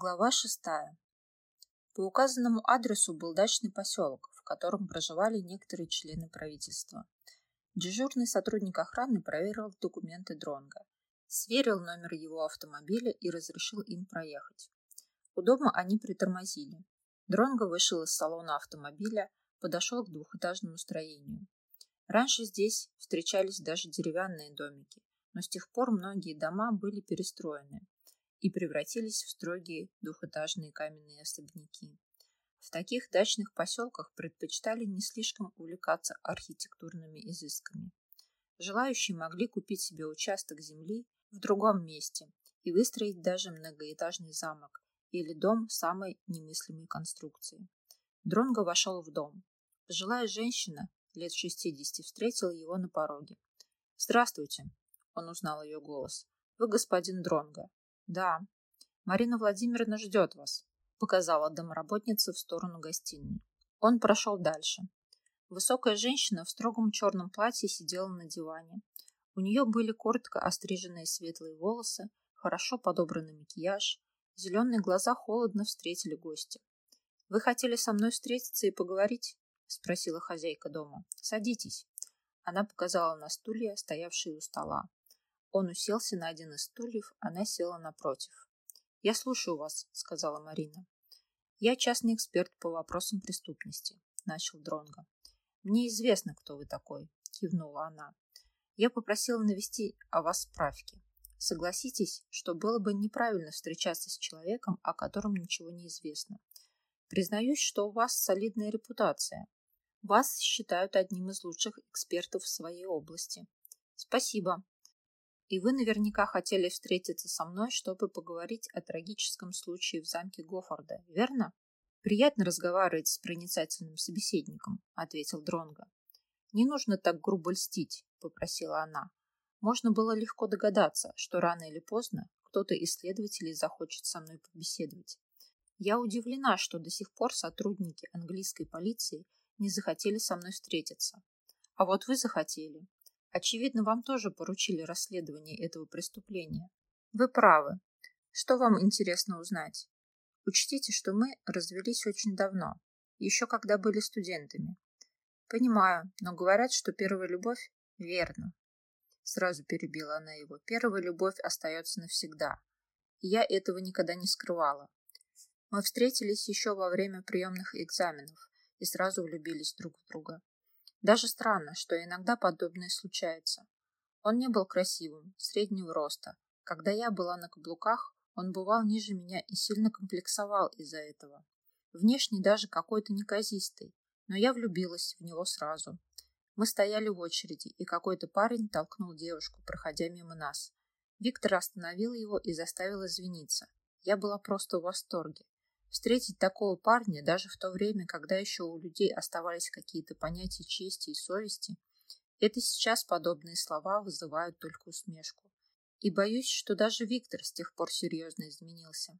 Глава шестая. По указанному адресу был дачный поселок, в котором проживали некоторые члены правительства. Дежурный сотрудник охраны проверил документы Дронга, сверил номер его автомобиля и разрешил им проехать. У дома они притормозили. Дронго вышел из салона автомобиля, подошел к двухэтажному строению. Раньше здесь встречались даже деревянные домики, но с тех пор многие дома были перестроены, и превратились в строгие двухэтажные каменные особняки. В таких дачных поселках предпочитали не слишком увлекаться архитектурными изысками. Желающие могли купить себе участок земли в другом месте и выстроить даже многоэтажный замок или дом самой немыслимой конструкции. Дронго вошел в дом. Пожилая женщина лет 60 встретила его на пороге. «Здравствуйте!» – он узнал ее голос. «Вы господин Дронго. Да. Марина Владимировна ждет вас, показала домработница в сторону гостиной. Он прошел дальше. Высокая женщина в строгом черном платье сидела на диване. У нее были коротко остриженные светлые волосы, хорошо подобранный макияж, зеленые глаза холодно встретили гостя. «Вы хотели со мной встретиться и поговорить?» — спросила хозяйка дома. «Садитесь». Она показала на стулья, стоявшие у стола. Он уселся на один из стульев, она села напротив. «Я слушаю вас», — сказала Марина. «Я частный эксперт по вопросам преступности», — начал Дронго. «Мне известно, кто вы такой», — кивнула она. «Я попросила навести о вас справки. Согласитесь, что было бы неправильно встречаться с человеком, о котором ничего не известно. Признаюсь, что у вас солидная репутация. Вас считают одним из лучших экспертов в своей области. Спасибо, и вы наверняка хотели встретиться со мной, чтобы поговорить о трагическом случае в замке Гофорда, верно? Приятно разговаривать с проницательным собеседником, ответил Дронго. Не нужно так грубо льстить, попросила она. Можно было легко догадаться, что рано или поздно кто-то из следователей захочет со мной побеседовать. Я удивлена, что до сих пор сотрудники английской полиции не захотели со мной встретиться. А вот вы захотели, Очевидно, вам тоже поручили расследование этого преступления. Вы правы. Что вам интересно узнать? Учтите, что мы развелись очень давно, еще когда были студентами. Понимаю, но говорят, что первая любовь верно. Сразу перебила она его. Первая любовь остается навсегда. И я этого никогда не скрывала. Мы встретились еще во время приемных экзаменов и сразу влюбились друг в друга. Даже странно, что иногда подобное случается. Он не был красивым, среднего роста. Когда я была на каблуках, он бывал ниже меня и сильно комплексовал из-за этого. Внешне даже какой-то неказистый, но я влюбилась в него сразу. Мы стояли в очереди, и какой-то парень толкнул девушку, проходя мимо нас. Виктор остановил его и заставил извиниться. Я была просто в восторге. Встретить такого парня даже в то время, когда еще у людей оставались какие-то понятия чести и совести, это сейчас подобные слова вызывают только усмешку. И боюсь, что даже Виктор с тех пор серьезно изменился.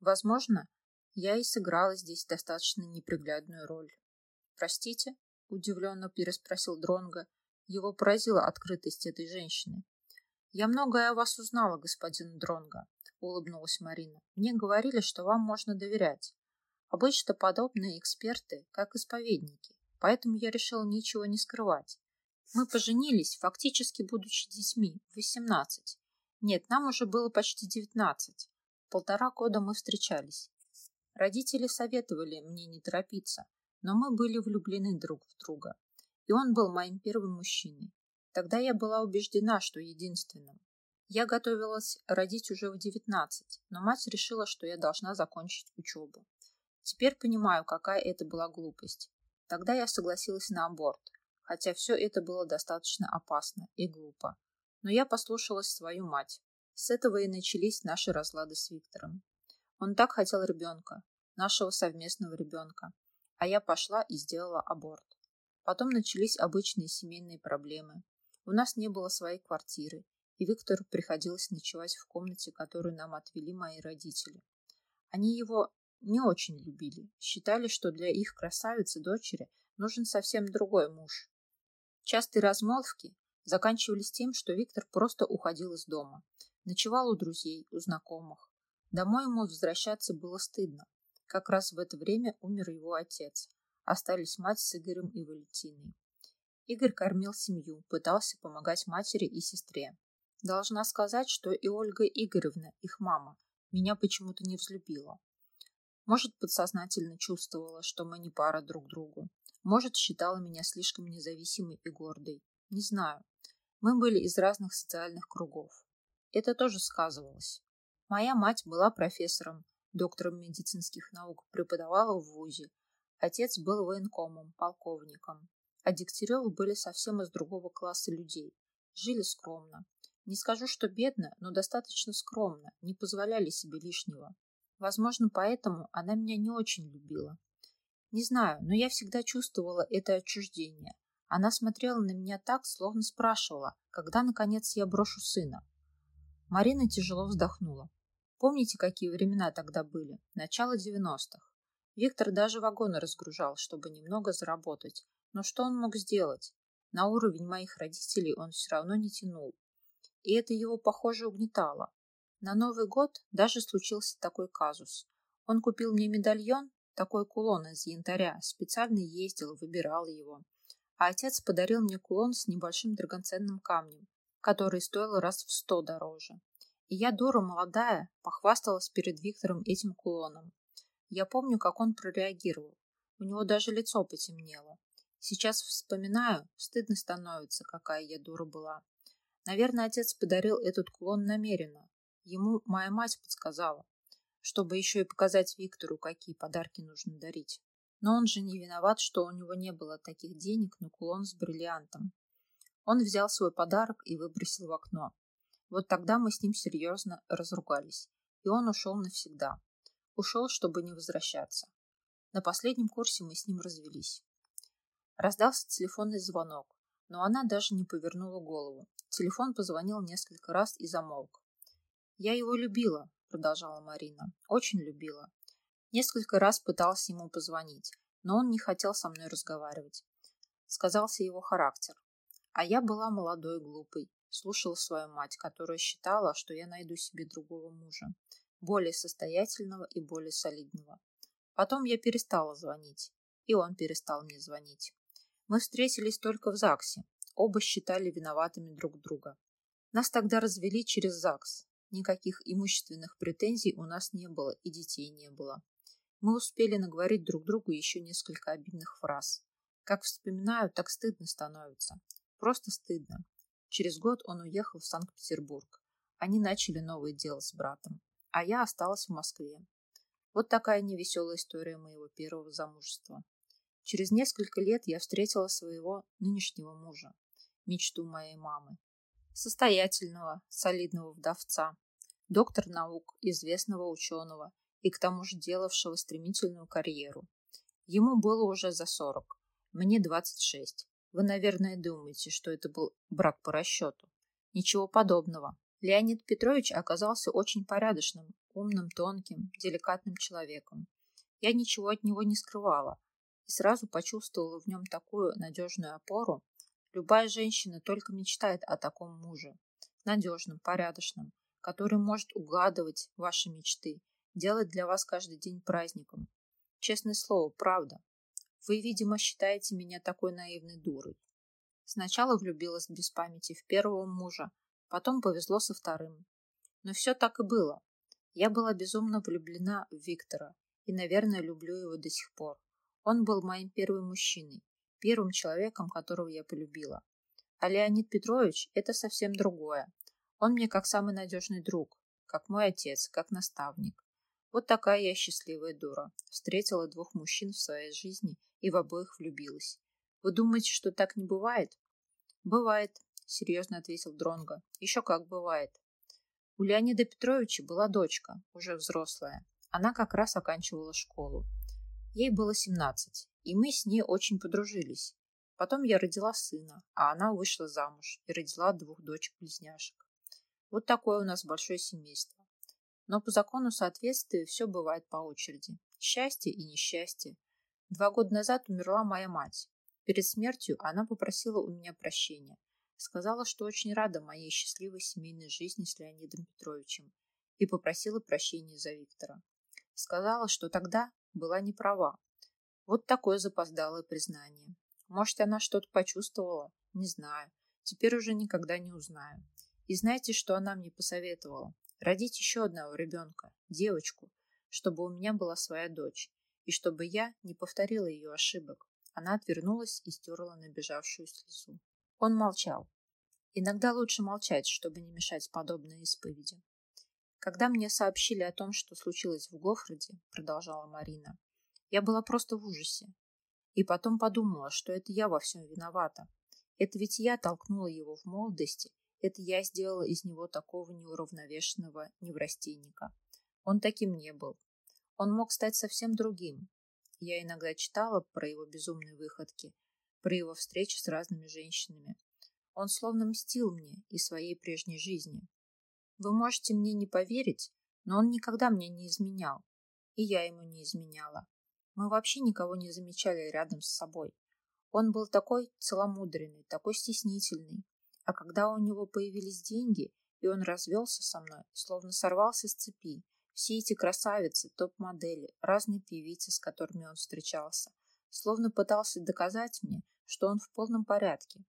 Возможно, я и сыграла здесь достаточно неприглядную роль. «Простите?» – удивленно переспросил Дронга. Его поразила открытость этой женщины. «Я многое о вас узнала, господин Дронга улыбнулась Марина. Мне говорили, что вам можно доверять. Обычно подобные эксперты, как исповедники, поэтому я решила ничего не скрывать. Мы поженились, фактически будучи детьми, в 18. Нет, нам уже было почти 19. Полтора года мы встречались. Родители советовали мне не торопиться, но мы были влюблены друг в друга. И он был моим первым мужчиной. Тогда я была убеждена, что единственным. Я готовилась родить уже в девятнадцать, но мать решила, что я должна закончить учебу. Теперь понимаю, какая это была глупость. Тогда я согласилась на аборт, хотя все это было достаточно опасно и глупо. Но я послушалась свою мать. С этого и начались наши разлады с Виктором. Он так хотел ребенка, нашего совместного ребенка, а я пошла и сделала аборт. Потом начались обычные семейные проблемы. У нас не было своей квартиры, и Виктору приходилось ночевать в комнате, которую нам отвели мои родители. Они его не очень любили, считали, что для их красавицы-дочери нужен совсем другой муж. Частые размолвки заканчивались тем, что Виктор просто уходил из дома, ночевал у друзей, у знакомых. Домой ему возвращаться было стыдно. Как раз в это время умер его отец. Остались мать с Игорем и Валентиной. Игорь кормил семью, пытался помогать матери и сестре. Должна сказать, что и Ольга Игоревна, их мама, меня почему-то не взлюбила. Может, подсознательно чувствовала, что мы не пара друг другу. Может, считала меня слишком независимой и гордой. Не знаю. Мы были из разных социальных кругов. Это тоже сказывалось. Моя мать была профессором, доктором медицинских наук, преподавала в ВУЗе. Отец был военкомом, полковником. А Дегтяревы были совсем из другого класса людей. Жили скромно. Не скажу, что бедно, но достаточно скромно, не позволяли себе лишнего. Возможно, поэтому она меня не очень любила. Не знаю, но я всегда чувствовала это отчуждение. Она смотрела на меня так, словно спрашивала, когда, наконец, я брошу сына. Марина тяжело вздохнула. Помните, какие времена тогда были? Начало девяностых. Виктор даже вагоны разгружал, чтобы немного заработать. Но что он мог сделать? На уровень моих родителей он все равно не тянул. И это его, похоже, угнетало. На Новый год даже случился такой казус. Он купил мне медальон, такой кулон из янтаря, специально ездил, выбирал его. А отец подарил мне кулон с небольшим драгоценным камнем, который стоил раз в сто дороже. И я, дура молодая, похвасталась перед Виктором этим кулоном. Я помню, как он прореагировал. У него даже лицо потемнело. Сейчас вспоминаю, стыдно становится, какая я дура была. Наверное, отец подарил этот кулон намеренно. Ему моя мать подсказала, чтобы еще и показать Виктору, какие подарки нужно дарить. Но он же не виноват, что у него не было таких денег на кулон с бриллиантом. Он взял свой подарок и выбросил в окно. Вот тогда мы с ним серьезно разругались, и он ушел навсегда. Ушел, чтобы не возвращаться. На последнем курсе мы с ним развелись. Раздался телефонный звонок, но она даже не повернула голову. Телефон позвонил несколько раз и замолк. «Я его любила», — продолжала Марина. «Очень любила. Несколько раз пытался ему позвонить, но он не хотел со мной разговаривать. Сказался его характер. А я была молодой глупой, слушала свою мать, которая считала, что я найду себе другого мужа, более состоятельного и более солидного. Потом я перестала звонить, и он перестал мне звонить. Мы встретились только в ЗАГСе. Оба считали виноватыми друг друга. Нас тогда развели через ЗАГС. Никаких имущественных претензий у нас не было и детей не было. Мы успели наговорить друг другу еще несколько обидных фраз. Как вспоминаю, так стыдно становится. Просто стыдно. Через год он уехал в Санкт-Петербург. Они начали новое дело с братом. А я осталась в Москве. Вот такая невеселая история моего первого замужества. Через несколько лет я встретила своего нынешнего мужа, мечту моей мамы. Состоятельного, солидного вдовца, доктор наук, известного ученого – и к тому же делавшего стремительную карьеру. Ему было уже за сорок, мне двадцать шесть. Вы, наверное, думаете, что это был брак по расчету. Ничего подобного. Леонид Петрович оказался очень порядочным, умным, тонким, деликатным человеком. Я ничего от него не скрывала и сразу почувствовала в нем такую надежную опору. Любая женщина только мечтает о таком муже. Надежном, порядочном, который может угадывать ваши мечты делать для вас каждый день праздником. Честное слово, правда. Вы, видимо, считаете меня такой наивной дурой. Сначала влюбилась без памяти в первого мужа, потом повезло со вторым. Но все так и было. Я была безумно влюблена в Виктора и, наверное, люблю его до сих пор. Он был моим первым мужчиной, первым человеком, которого я полюбила. А Леонид Петрович – это совсем другое. Он мне как самый надежный друг, как мой отец, как наставник. Вот такая я счастливая дура. Встретила двух мужчин в своей жизни и в обоих влюбилась. Вы думаете, что так не бывает? Бывает, серьезно ответил Дронго. Еще как бывает. У Леонида Петровича была дочка, уже взрослая. Она как раз оканчивала школу. Ей было 17, и мы с ней очень подружились. Потом я родила сына, а она вышла замуж и родила двух дочек-близняшек. Вот такое у нас большое семейство. Но по закону соответствия все бывает по очереди. Счастье и несчастье. Два года назад умерла моя мать. Перед смертью она попросила у меня прощения. Сказала, что очень рада моей счастливой семейной жизни с Леонидом Петровичем. и попросила прощения за Виктора. Сказала, что тогда была не права. Вот такое запоздалое признание. Может, она что-то почувствовала? Не знаю. Теперь уже никогда не узнаю. И знаете, что она мне посоветовала? Родить еще одного ребенка, девочку, чтобы у меня была своя дочь, и чтобы я не повторила ее ошибок. Она отвернулась и стерла набежавшую слезу. Он молчал. Иногда лучше молчать, чтобы не мешать подобной исповеди. Когда мне сообщили о том, что случилось в Гофроде, продолжала Марина, я была просто в ужасе. И потом подумала, что это я во всем виновата. Это ведь я толкнула его в молодости, это я сделала из него такого неуравновешенного неврастенника. Он таким не был. Он мог стать совсем другим. Я иногда читала про его безумные выходки, про его встречи с разными женщинами. Он словно мстил мне и своей прежней жизни. Вы можете мне не поверить, но он никогда мне не изменял. И я ему не изменяла. Мы вообще никого не замечали рядом с собой. Он был такой целомудренный, такой стеснительный. А когда у него появились деньги, и он развелся со мной, словно сорвался с цепи, все эти красавицы, топ-модели, разные певицы, с которыми он встречался, словно пытался доказать мне, что он в полном порядке.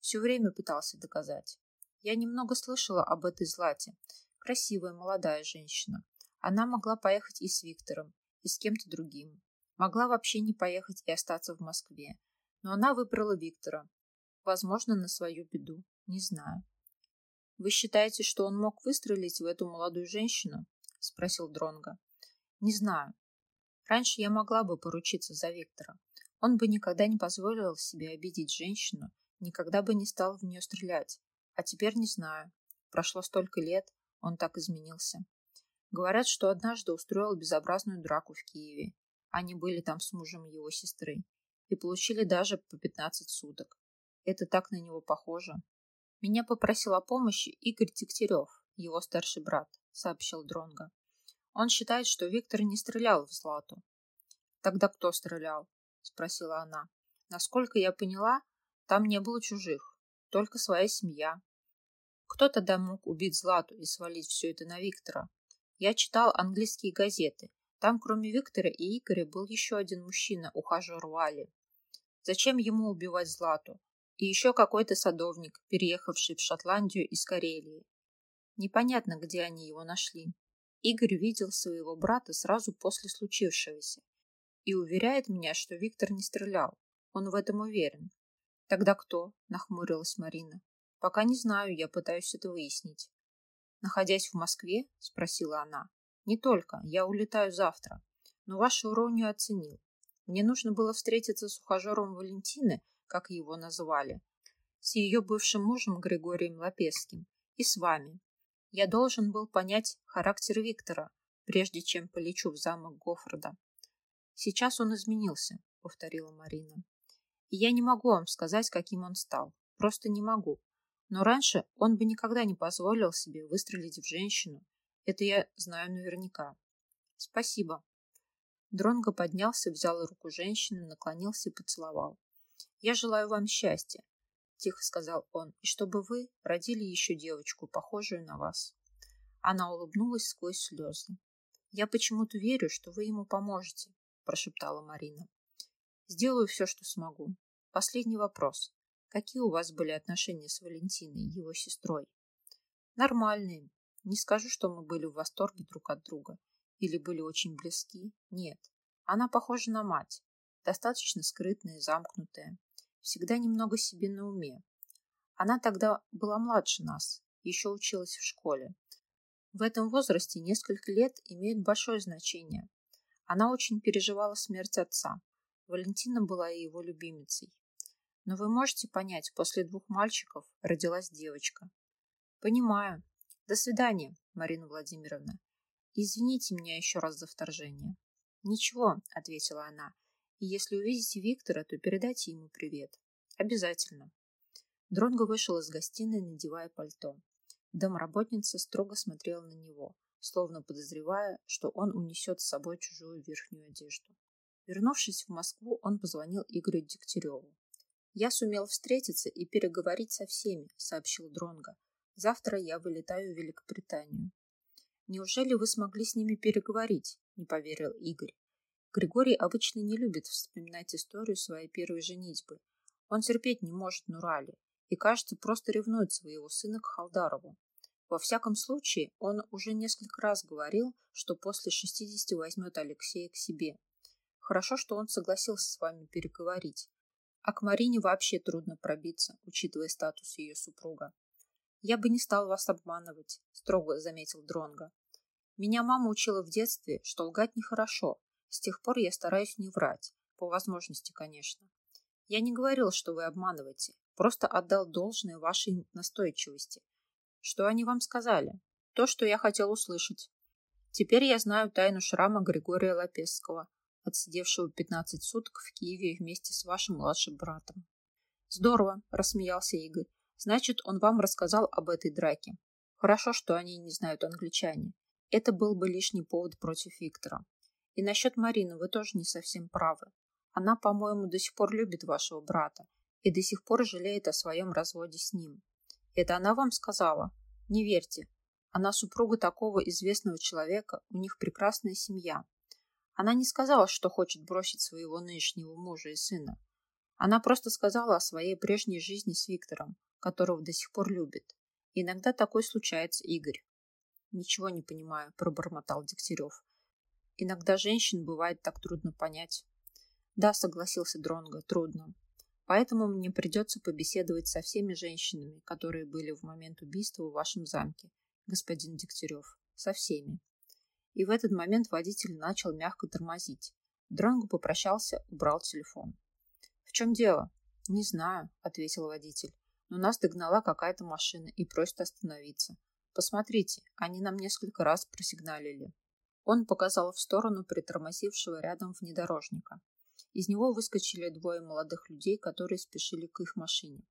Все время пытался доказать. Я немного слышала об этой Злате. Красивая молодая женщина. Она могла поехать и с Виктором, и с кем-то другим. Могла вообще не поехать и остаться в Москве. Но она выбрала Виктора. Возможно, на свою беду. Не знаю. Вы считаете, что он мог выстрелить в эту молодую женщину? Спросил Дронга. Не знаю. Раньше я могла бы поручиться за Виктора. Он бы никогда не позволил себе обидеть женщину, никогда бы не стал в нее стрелять. А теперь не знаю. Прошло столько лет, он так изменился. Говорят, что однажды устроил безобразную драку в Киеве. Они были там с мужем его сестры и получили даже по 15 суток. Это так на него похоже. Меня попросил о помощи Игорь Дегтярев, его старший брат, сообщил Дронга. Он считает, что Виктор не стрелял в Злату. Тогда кто стрелял? спросила она. Насколько я поняла, там не было чужих, только своя семья. Кто тогда мог убить Злату и свалить все это на Виктора? Я читал английские газеты там, кроме Виктора и Игоря, был еще один мужчина, ухажер Вали. Зачем ему убивать Злату? И еще какой-то садовник, переехавший в Шотландию из Карелии. Непонятно, где они его нашли. Игорь видел своего брата сразу после случившегося и уверяет меня, что Виктор не стрелял. Он в этом уверен. Тогда кто? Нахмурилась Марина. Пока не знаю, я пытаюсь это выяснить. Находясь в Москве, спросила она, не только. Я улетаю завтра. Но вашу иронию оценил. Мне нужно было встретиться с ухажером Валентины, как его назвали, с ее бывшим мужем Григорием Лапесским и с вами. Я должен был понять характер Виктора, прежде чем полечу в замок Гофрода. Сейчас он изменился, повторила Марина. И я не могу вам сказать, каким он стал. Просто не могу. Но раньше он бы никогда не позволил себе выстрелить в женщину это я знаю наверняка. Спасибо. Дронго поднялся, взял руку женщины, наклонился и поцеловал. Я желаю вам счастья, тихо сказал он, и чтобы вы родили еще девочку, похожую на вас. Она улыбнулась сквозь слезы. Я почему-то верю, что вы ему поможете, прошептала Марина. Сделаю все, что смогу. Последний вопрос. Какие у вас были отношения с Валентиной, его сестрой? Нормальные, не скажу, что мы были в восторге друг от друга или были очень близки. Нет. Она похожа на мать. Достаточно скрытная замкнутая. Всегда немного себе на уме. Она тогда была младше нас, еще училась в школе. В этом возрасте несколько лет имеет большое значение. Она очень переживала смерть отца. Валентина была и его любимицей. Но вы можете понять, после двух мальчиков родилась девочка. Понимаю, до свидания, Марина Владимировна. Извините меня еще раз за вторжение. Ничего, ответила она. И если увидите Виктора, то передайте ему привет. Обязательно. Дронго вышел из гостиной, надевая пальто. Домработница строго смотрела на него, словно подозревая, что он унесет с собой чужую верхнюю одежду. Вернувшись в Москву, он позвонил Игорю Дегтяреву. «Я сумел встретиться и переговорить со всеми», — сообщил Дронго, Завтра я вылетаю в Великобританию. Неужели вы смогли с ними переговорить? Не поверил Игорь. Григорий обычно не любит вспоминать историю своей первой женитьбы. Он терпеть не может Нурали и, кажется, просто ревнует своего сына к Халдарову. Во всяком случае, он уже несколько раз говорил, что после 60 возьмет Алексея к себе. Хорошо, что он согласился с вами переговорить. А к Марине вообще трудно пробиться, учитывая статус ее супруга. Я бы не стал вас обманывать, строго заметил Дронга. Меня мама учила в детстве, что лгать нехорошо. С тех пор я стараюсь не врать, по возможности, конечно. Я не говорил, что вы обманываете, просто отдал должное вашей настойчивости. Что они вам сказали? То, что я хотел услышать. Теперь я знаю тайну шрама Григория Лапесского, отсидевшего 15 суток в Киеве вместе с вашим младшим братом. Здорово, рассмеялся Игорь. Значит, он вам рассказал об этой драке. Хорошо, что они не знают англичане. Это был бы лишний повод против Виктора. И насчет Марины вы тоже не совсем правы. Она, по-моему, до сих пор любит вашего брата и до сих пор жалеет о своем разводе с ним. Это она вам сказала? Не верьте. Она супруга такого известного человека, у них прекрасная семья. Она не сказала, что хочет бросить своего нынешнего мужа и сына. Она просто сказала о своей прежней жизни с Виктором, которого до сих пор любит. Иногда такое случается, Игорь. Ничего не понимаю, пробормотал Дегтярев. Иногда женщин бывает так трудно понять. Да, согласился Дронго, трудно. Поэтому мне придется побеседовать со всеми женщинами, которые были в момент убийства в вашем замке, господин Дегтярев. Со всеми. И в этот момент водитель начал мягко тормозить. Дронгу попрощался, убрал телефон. «В чем дело?» «Не знаю», — ответил водитель. «Но нас догнала какая-то машина и просит остановиться. Посмотрите, они нам несколько раз просигналили». Он показал в сторону притормозившего рядом внедорожника. Из него выскочили двое молодых людей, которые спешили к их машине.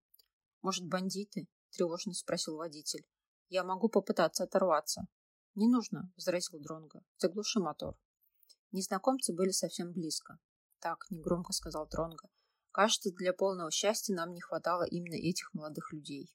«Может, бандиты?» – тревожно спросил водитель. «Я могу попытаться оторваться». «Не нужно», – возразил Дронго. «Заглуши мотор». Незнакомцы были совсем близко. «Так», – негромко сказал Дронго. «Кажется, для полного счастья нам не хватало именно этих молодых людей».